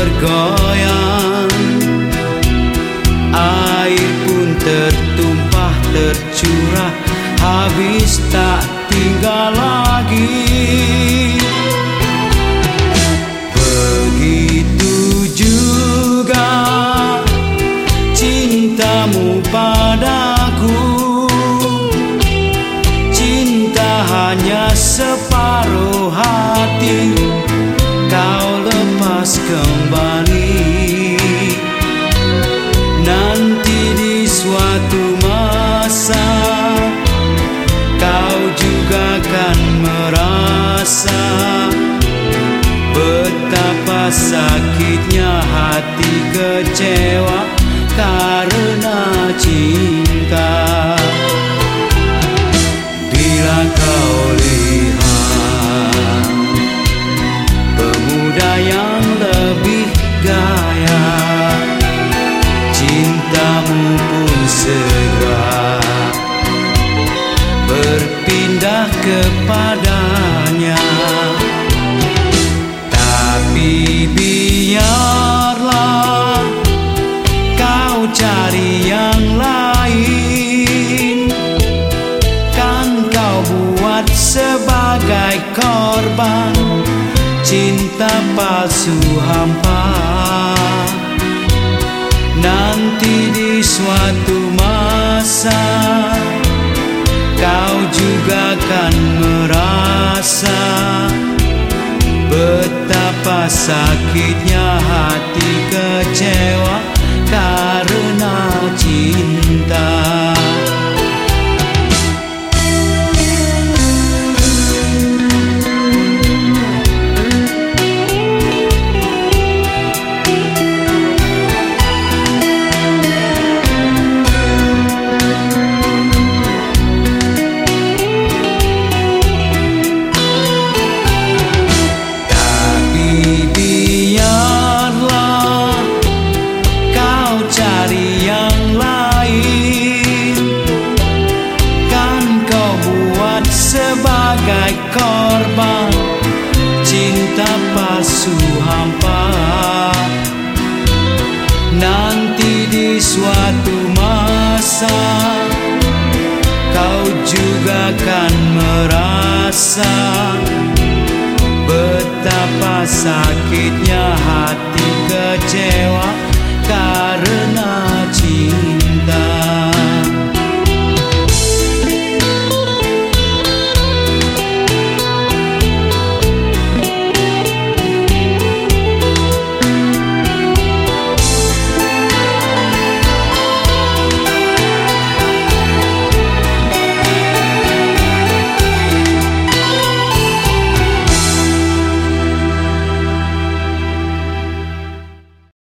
bergoyang. Air pun tertumpah tercurah Habis tak tinggal lagi. Begitu juga cintamu padaku. Cinta hanya separuh kecewa Karena cinta. Bila kau lihat Pemuda yang lebih gaya Cintamu pun segera Berpindah kepadanya. Tapi biarlah korban Cinta palsu hampa. Nanti di suatu masa Kau juga akan merasa Betapa sakitnya hati kecewa korban Cinta palsu hampa. Nanti di suatu masa Kau juga akan merasa Betapa sakitnya hati kecewa karena